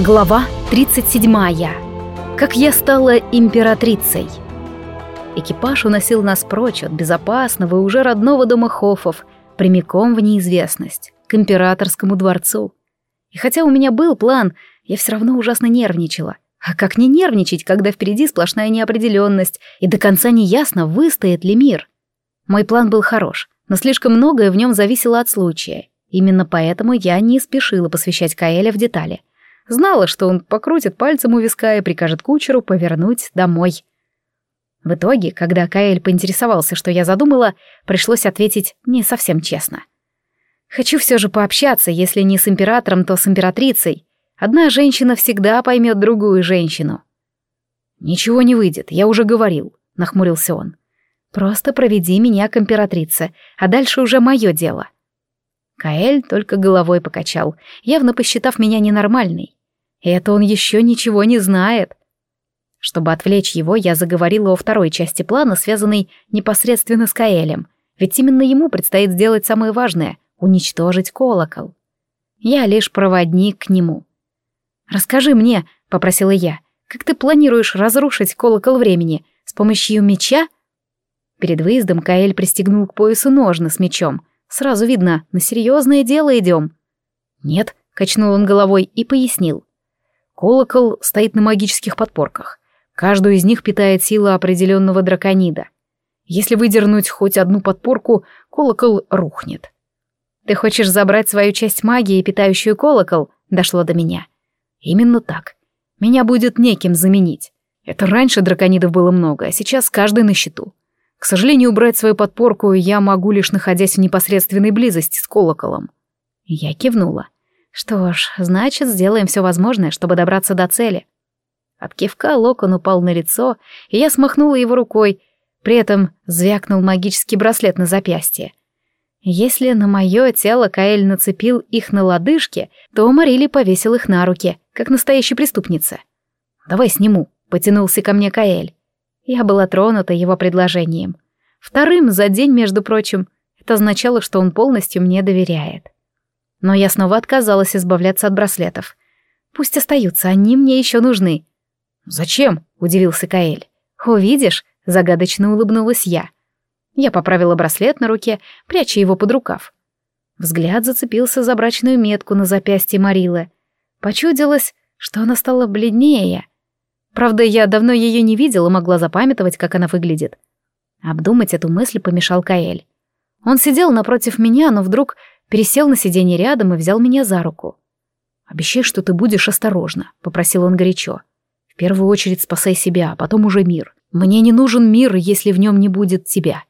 Глава 37. Как я стала императрицей. Экипаж уносил нас прочь от безопасного и уже родного дома Хофов, прямиком в неизвестность, к императорскому дворцу. И хотя у меня был план, я все равно ужасно нервничала. А как не нервничать, когда впереди сплошная неопределенность, и до конца не ясно, выстоит ли мир? Мой план был хорош, но слишком многое в нем зависело от случая. Именно поэтому я не спешила посвящать Каэля в детали. Знала, что он покрутит пальцем у виска и прикажет кучеру повернуть домой. В итоге, когда Каэль поинтересовался, что я задумала, пришлось ответить не совсем честно. Хочу все же пообщаться, если не с императором, то с императрицей. Одна женщина всегда поймет другую женщину. «Ничего не выйдет, я уже говорил», — нахмурился он. «Просто проведи меня к императрице, а дальше уже мое дело». Каэль только головой покачал, явно посчитав меня ненормальной. Это он еще ничего не знает. Чтобы отвлечь его, я заговорила о второй части плана, связанной непосредственно с Каэлем, ведь именно ему предстоит сделать самое важное — уничтожить колокол. Я лишь проводник к нему. «Расскажи мне», — попросила я, — «как ты планируешь разрушить колокол времени? С помощью меча?» Перед выездом Каэль пристегнул к поясу ножны с мечом. Сразу видно, на серьезное дело идем. «Нет», — качнул он головой и пояснил. Колокол стоит на магических подпорках. Каждую из них питает сила определенного драконида. Если выдернуть хоть одну подпорку, колокол рухнет. «Ты хочешь забрать свою часть магии, питающую колокол?» — дошло до меня. «Именно так. Меня будет неким заменить. Это раньше драконидов было много, а сейчас каждый на счету. К сожалению, убрать свою подпорку я могу лишь находясь в непосредственной близости с колоколом». Я кивнула. Что ж, значит, сделаем все возможное, чтобы добраться до цели. От кивка локон упал на лицо, и я смахнула его рукой, при этом звякнул магический браслет на запястье. Если на мое тело Каэль нацепил их на лодыжки, то Марили повесил их на руки, как настоящая преступница. «Давай сниму», — потянулся ко мне Каэль. Я была тронута его предложением. Вторым за день, между прочим, это означало, что он полностью мне доверяет. Но я снова отказалась избавляться от браслетов. Пусть остаются, они мне еще нужны. «Зачем?» — удивился Каэль. «Увидишь?» — загадочно улыбнулась я. Я поправила браслет на руке, пряча его под рукав. Взгляд зацепился за брачную метку на запястье Марилы. Почудилось, что она стала бледнее. Правда, я давно ее не видела, могла запамятовать, как она выглядит. Обдумать эту мысль помешал Каэль. Он сидел напротив меня, но вдруг пересел на сиденье рядом и взял меня за руку. «Обещай, что ты будешь осторожна», — попросил он горячо. «В первую очередь спасай себя, а потом уже мир. Мне не нужен мир, если в нем не будет тебя».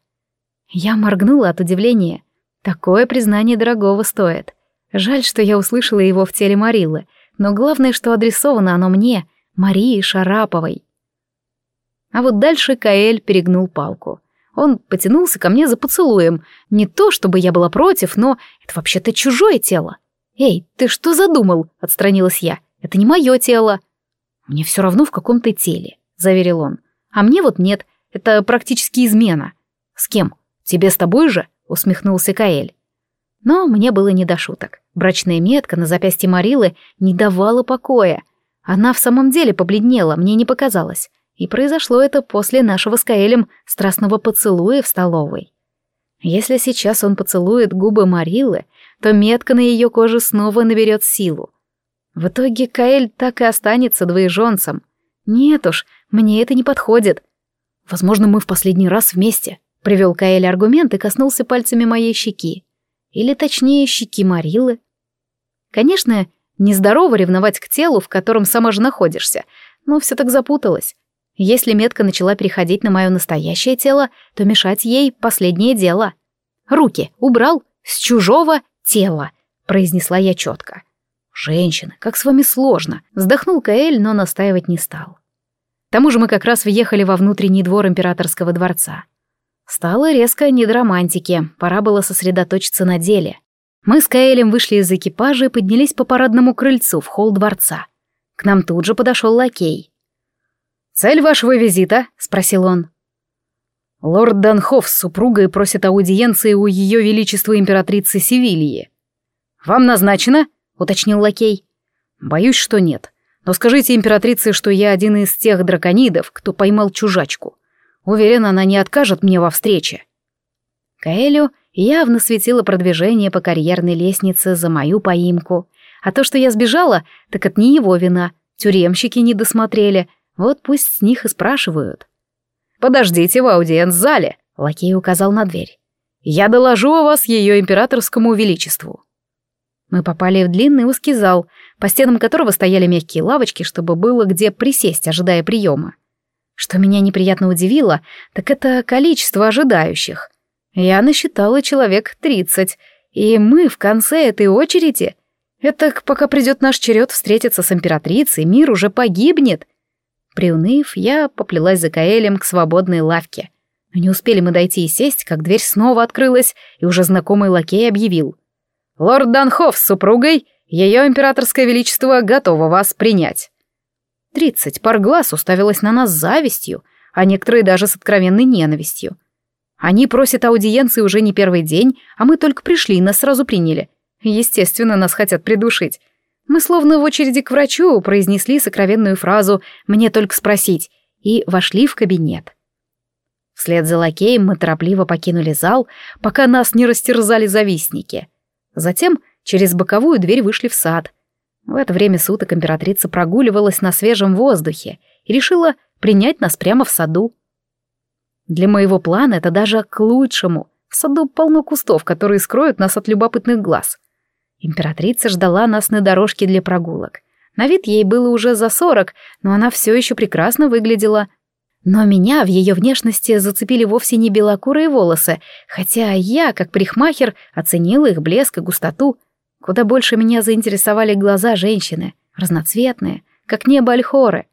Я моргнула от удивления. Такое признание дорогого стоит. Жаль, что я услышала его в теле Марилы, но главное, что адресовано оно мне, Марии Шараповой. А вот дальше Каэль перегнул палку — он потянулся ко мне за поцелуем. Не то, чтобы я была против, но это вообще-то чужое тело. «Эй, ты что задумал?» — отстранилась я. «Это не мое тело». «Мне все равно в каком то теле», — заверил он. «А мне вот нет. Это практически измена». «С кем? Тебе с тобой же?» — усмехнулся Каэль. Но мне было не до шуток. Брачная метка на запястье Марилы не давала покоя. Она в самом деле побледнела, мне не показалось. И произошло это после нашего с Каэлем страстного поцелуя в столовой. Если сейчас он поцелует губы Марилы, то метка на ее коже снова наберет силу. В итоге Каэль так и останется двоеженцем. Нет уж, мне это не подходит. Возможно, мы в последний раз вместе, привел Каэль аргумент и коснулся пальцами моей щеки. Или точнее, щеки Марилы. Конечно, нездорово ревновать к телу, в котором сама же находишься, но все так запуталось. Если метка начала переходить на мое настоящее тело, то мешать ей — последнее дело. «Руки убрал с чужого тела», — произнесла я четко. «Женщина, как с вами сложно», — вздохнул Каэль, но настаивать не стал. К тому же мы как раз въехали во внутренний двор императорского дворца. Стало резко не до романтики, пора было сосредоточиться на деле. Мы с Каэлем вышли из экипажа и поднялись по парадному крыльцу в холл дворца. К нам тут же подошел лакей. «Цель вашего визита?» — спросил он. «Лорд Данхоф с супругой просит аудиенции у ее величества императрицы Севильи». «Вам назначено?» — уточнил лакей. «Боюсь, что нет. Но скажите императрице, что я один из тех драконидов, кто поймал чужачку. Уверен, она не откажет мне во встрече. Каэлю явно светило продвижение по карьерной лестнице за мою поимку. А то, что я сбежала, так это не его вина. Тюремщики не досмотрели. Вот пусть с них и спрашивают. «Подождите в аудиенц-зале», — лакей указал на дверь. «Я доложу о вас ее императорскому величеству». Мы попали в длинный узкий зал, по стенам которого стояли мягкие лавочки, чтобы было где присесть, ожидая приема. Что меня неприятно удивило, так это количество ожидающих. Я насчитала человек тридцать, и мы в конце этой очереди. Это пока придет наш черед встретиться с императрицей, мир уже погибнет. Приуныв, я поплелась за Каэлем к свободной лавке. Но не успели мы дойти и сесть, как дверь снова открылась, и уже знакомый лакей объявил. «Лорд Данхоф с супругой, ее императорское величество готово вас принять». Тридцать пар глаз уставилось на нас завистью, а некоторые даже с откровенной ненавистью. Они просят аудиенции уже не первый день, а мы только пришли и нас сразу приняли. Естественно, нас хотят придушить. Мы словно в очереди к врачу произнесли сокровенную фразу «мне только спросить» и вошли в кабинет. Вслед за лакеем мы торопливо покинули зал, пока нас не растерзали завистники. Затем через боковую дверь вышли в сад. В это время суток императрица прогуливалась на свежем воздухе и решила принять нас прямо в саду. Для моего плана это даже к лучшему. В саду полно кустов, которые скроют нас от любопытных глаз. Императрица ждала нас на дорожке для прогулок. На вид ей было уже за сорок, но она все еще прекрасно выглядела. Но меня в ее внешности зацепили вовсе не белокурые волосы, хотя я, как парикмахер, оценила их блеск и густоту. Куда больше меня заинтересовали глаза женщины, разноцветные, как небо Альхоры.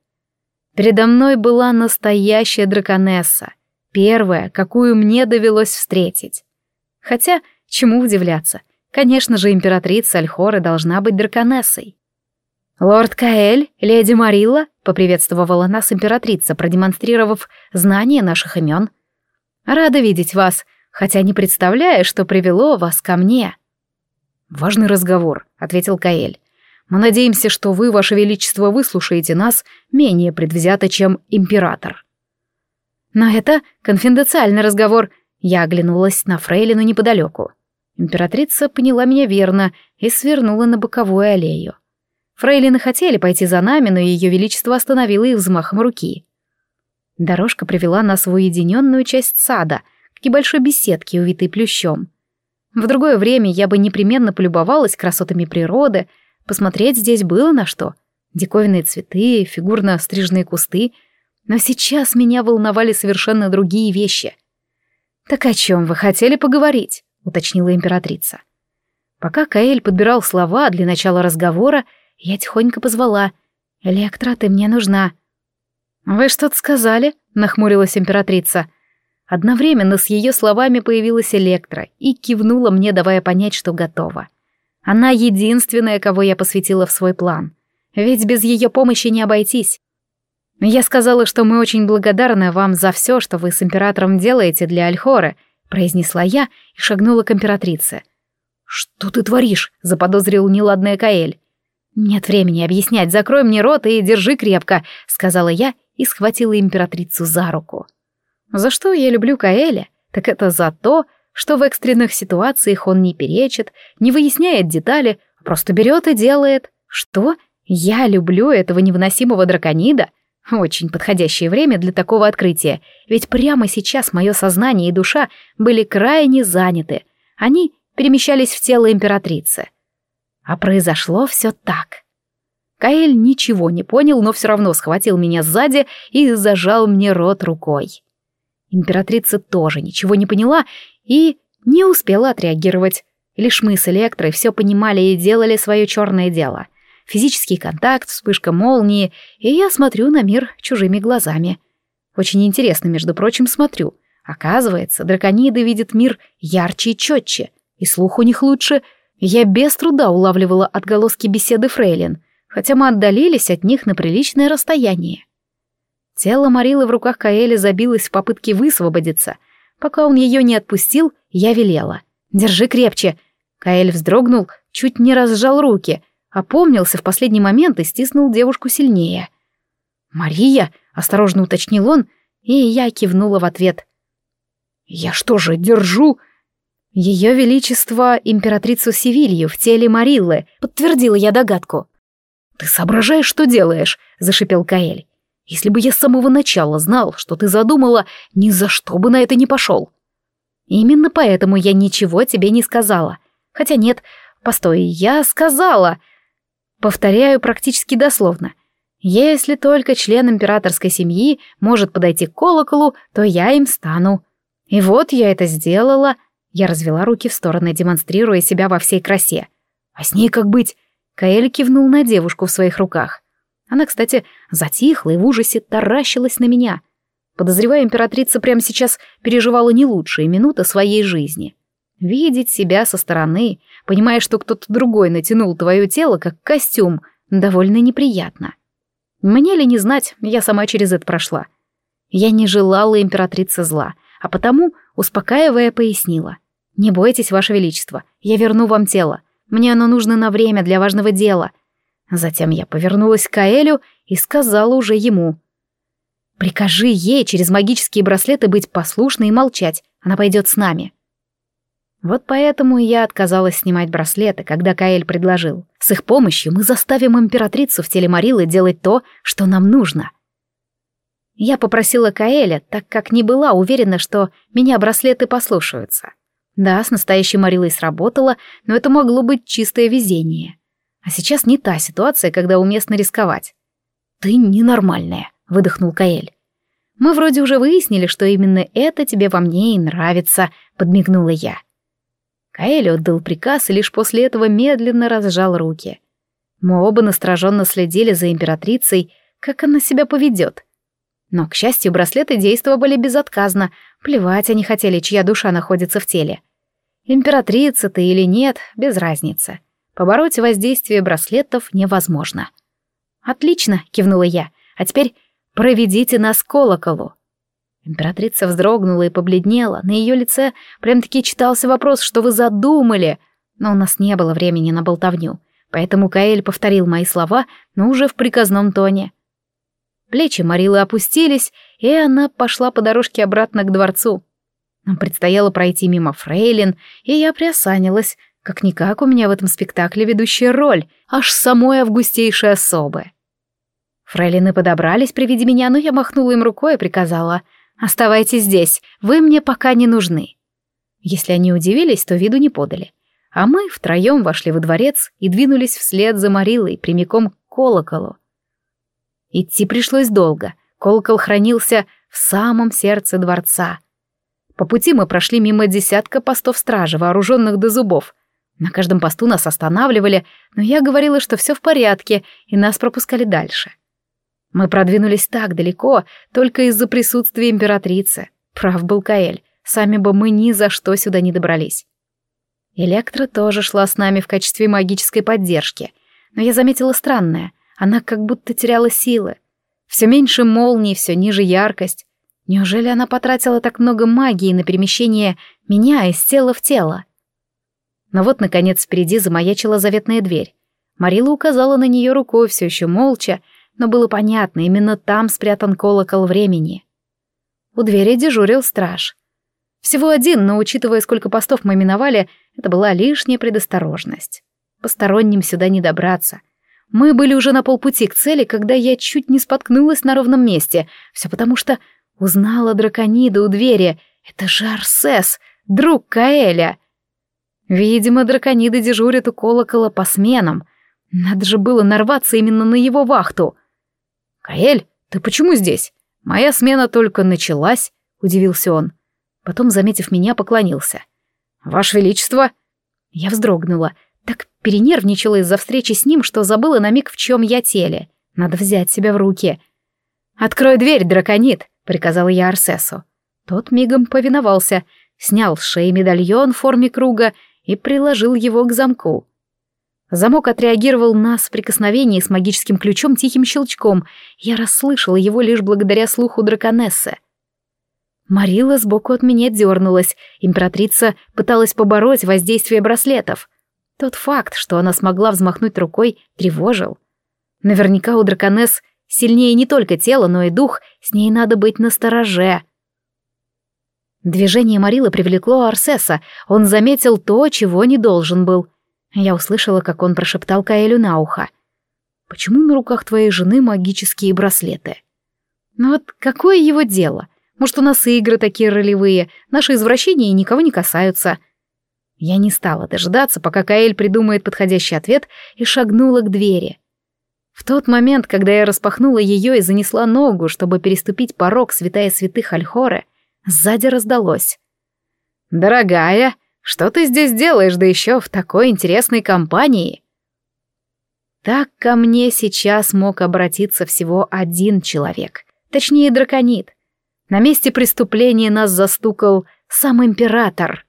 Передо мной была настоящая драконесса, первая, какую мне довелось встретить. Хотя, чему удивляться — Конечно же, императрица Альхоры должна быть драконессой. «Лорд Каэль, леди Марилла», — поприветствовала нас императрица, продемонстрировав знание наших имен. «Рада видеть вас, хотя не представляю, что привело вас ко мне». «Важный разговор», — ответил Каэль. «Мы надеемся, что вы, ваше величество, выслушаете нас менее предвзято, чем император». «Но это конфиденциальный разговор», — я оглянулась на фрейлину неподалеку. Императрица поняла меня верно и свернула на боковую аллею. Фрейлины хотели пойти за нами, но ее величество остановило их взмахом руки. Дорожка привела нас в уединенную часть сада, к небольшой беседке, увитой плющом. В другое время я бы непременно полюбовалась красотами природы, посмотреть здесь было на что. Диковинные цветы, фигурно стрижные кусты. Но сейчас меня волновали совершенно другие вещи. «Так о чем вы хотели поговорить?» Уточнила императрица. Пока Каэль подбирал слова для начала разговора, я тихонько позвала. «Электра, ты мне нужна». «Вы что-то сказали?» — нахмурилась императрица. Одновременно с ее словами появилась Электра и кивнула мне, давая понять, что готова. Она единственная, кого я посвятила в свой план. Ведь без ее помощи не обойтись. Я сказала, что мы очень благодарны вам за все, что вы с императором делаете для Альхоры, произнесла я и шагнула к императрице. «Что ты творишь?» — заподозрил неладная Каэль. «Нет времени объяснять, закрой мне рот и держи крепко», — сказала я и схватила императрицу за руку. За что я люблю Каэля? Так это за то, что в экстренных ситуациях он не перечит, не выясняет детали, а просто берет и делает. Что? Я люблю этого невыносимого драконида? Очень подходящее время для такого открытия, ведь прямо сейчас мое сознание и душа были крайне заняты. Они перемещались в тело императрицы. А произошло все так. Каэль ничего не понял, но все равно схватил меня сзади и зажал мне рот рукой. Императрица тоже ничего не поняла и не успела отреагировать. Лишь мы с Электрой все понимали и делали свое черное дело — физический контакт, вспышка молнии, и я смотрю на мир чужими глазами. Очень интересно, между прочим, смотрю. Оказывается, дракониды видят мир ярче и четче, и слух у них лучше. Я без труда улавливала отголоски беседы Фрейлин, хотя мы отдалились от них на приличное расстояние. Тело Марилы в руках Каэля забилось в попытке высвободиться. Пока он ее не отпустил, я велела. «Держи крепче!» Каэль вздрогнул, чуть не разжал руки — опомнился в последний момент и стиснул девушку сильнее. «Мария!» — осторожно уточнил он, и я кивнула в ответ. «Я что же, держу?» «Ее Величество императрицу Севилью в теле Мариллы», — подтвердила я догадку. «Ты соображаешь, что делаешь?» — зашипел Каэль. «Если бы я с самого начала знал, что ты задумала, ни за что бы на это не пошел». «Именно поэтому я ничего тебе не сказала. Хотя нет, постой, я сказала...» Повторяю практически дословно. «Если только член императорской семьи может подойти к колоколу, то я им стану». И вот я это сделала. Я развела руки в стороны, демонстрируя себя во всей красе. «А с ней как быть?» Каэль кивнул на девушку в своих руках. Она, кстати, затихла и в ужасе таращилась на меня. Подозревая, императрица прямо сейчас переживала не лучшие минуты своей жизни. Видеть себя со стороны, понимая, что кто-то другой натянул твое тело, как костюм, довольно неприятно. Мне ли не знать, я сама через это прошла. Я не желала императрице зла, а потому, успокаивая, пояснила. «Не бойтесь, Ваше Величество, я верну вам тело. Мне оно нужно на время для важного дела». Затем я повернулась к Аэлю и сказала уже ему. «Прикажи ей через магические браслеты быть послушной и молчать. Она пойдет с нами». Вот поэтому я отказалась снимать браслеты, когда Каэль предложил. С их помощью мы заставим императрицу в теле Марилы делать то, что нам нужно. Я попросила Каэля, так как не была уверена, что меня браслеты послушаются. Да, с настоящей Марилой сработало, но это могло быть чистое везение. А сейчас не та ситуация, когда уместно рисковать. «Ты ненормальная», — выдохнул Каэль. «Мы вроде уже выяснили, что именно это тебе во мне и нравится», — подмигнула я. Каэль отдал приказ и лишь после этого медленно разжал руки. Мы оба настороженно следили за императрицей, как она себя поведет. Но, к счастью, браслеты действовали безотказно, плевать они хотели, чья душа находится в теле. Императрица ты или нет, без разницы. Побороть воздействие браслетов невозможно. «Отлично», — кивнула я, — «а теперь проведите нас к колоколу». Императрица вздрогнула и побледнела, на ее лице прям-таки читался вопрос, что вы задумали, но у нас не было времени на болтовню, поэтому Каэль повторил мои слова, но уже в приказном тоне. Плечи Марилы опустились, и она пошла по дорожке обратно к дворцу. Нам предстояло пройти мимо фрейлин, и я приосанилась. Как-никак у меня в этом спектакле ведущая роль, аж самой августейшей особы. Фрейлины подобрались при виде меня, но я махнула им рукой и приказала «Оставайтесь здесь, вы мне пока не нужны». Если они удивились, то виду не подали. А мы втроем вошли во дворец и двинулись вслед за Марилой прямиком к колоколу. Идти пришлось долго, колокол хранился в самом сердце дворца — по пути мы прошли мимо десятка постов стражи, вооруженных до зубов. На каждом посту нас останавливали, но я говорила, что все в порядке, и нас пропускали дальше. Мы продвинулись так далеко, только из-за присутствия императрицы. Прав был Каэль, сами бы мы ни за что сюда не добрались. Электра тоже шла с нами в качестве магической поддержки, но я заметила странное, она как будто теряла силы. Все меньше молний, все ниже яркость. Неужели она потратила так много магии на перемещение меня из тела в тело? Но вот, наконец, впереди замаячила заветная дверь. Марила указала на нее рукой все еще молча, но было понятно, именно там спрятан колокол времени. У двери дежурил страж. Всего один, но, учитывая, сколько постов мы миновали, это была лишняя предосторожность. Посторонним сюда не добраться. Мы были уже на полпути к цели, когда я чуть не споткнулась на ровном месте. Все потому что Узнала драконида у двери. Это же Арсес, друг Каэля. Видимо, дракониды дежурят у колокола по сменам. Надо же было нарваться именно на его вахту. «Каэль, ты почему здесь? Моя смена только началась», — удивился он. Потом, заметив меня, поклонился. «Ваше Величество!» Я вздрогнула, так перенервничала из-за встречи с ним, что забыла на миг, в чем я теле. Надо взять себя в руки. «Открой дверь, драконит!» — приказала я Арсесу. Тот мигом повиновался, снял с шеи медальон в форме круга и приложил его к замку. Замок отреагировал на соприкосновение с магическим ключом тихим щелчком. Я расслышала его лишь благодаря слуху драконессы. Марила сбоку от меня дернулась. Императрица пыталась побороть воздействие браслетов. Тот факт, что она смогла взмахнуть рукой, тревожил. Наверняка у драконесс сильнее не только тело, но и дух, с ней надо быть настороже. Движение Марилы привлекло Арсеса, он заметил то, чего не должен был. Я услышала, как он прошептал Каэлю на ухо. «Почему на руках твоей жены магические браслеты?» «Ну вот какое его дело? Может, у нас игры такие ролевые, наши извращения никого не касаются». Я не стала дожидаться, пока Каэль придумает подходящий ответ, и шагнула к двери. В тот момент, когда я распахнула ее и занесла ногу, чтобы переступить порог святая святых Альхоры, Сзади раздалось. «Дорогая, что ты здесь делаешь, да еще в такой интересной компании?» Так ко мне сейчас мог обратиться всего один человек, точнее драконит. На месте преступления нас застукал сам император.